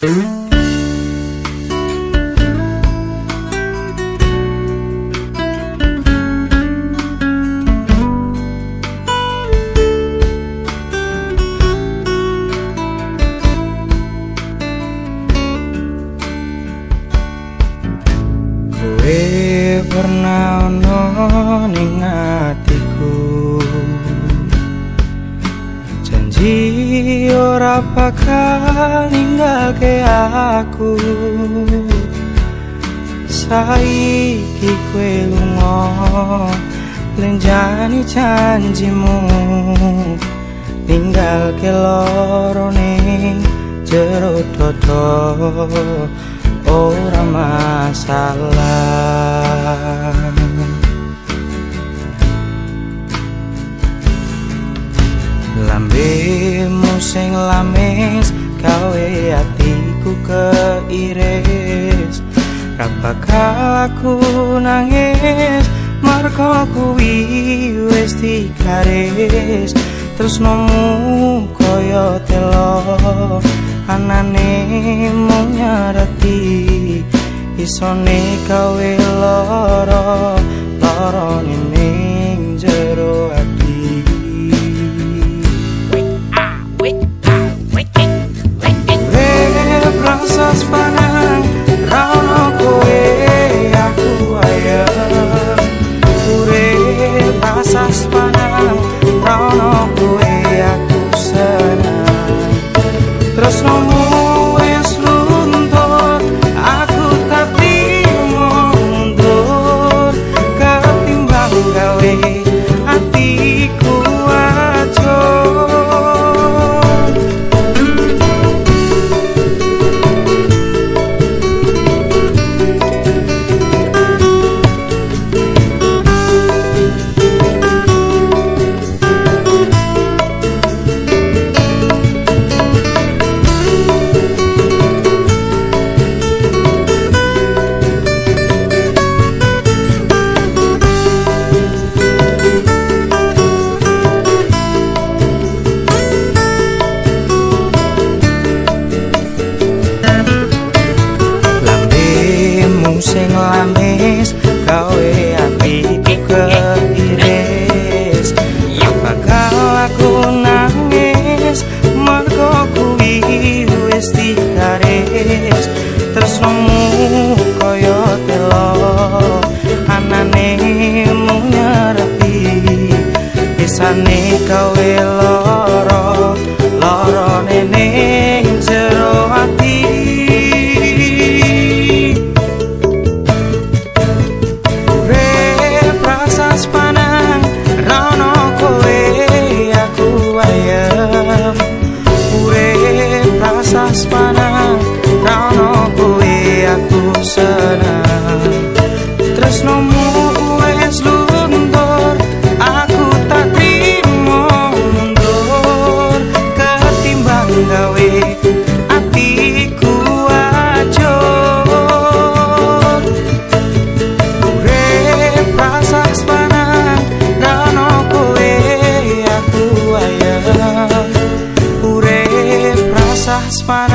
Kowe pernah noningan ora bakal ninggalke aku. Saiki kowe lunga lenjani janjimu. Tinggal ke loro ning jero dodo ora masalah Lambemu sing lames gawe atiku keiris. Rapakal aku nangis Marko kuwi wis dikaris Terus nomu koyo telo Anane mung nyareti. Isone kawe gawe atiku keiris bakal aku nangis mergo kuwi wis dikaris tresnomu kaya telo anane mung nyerepi. Pisane gawe That's why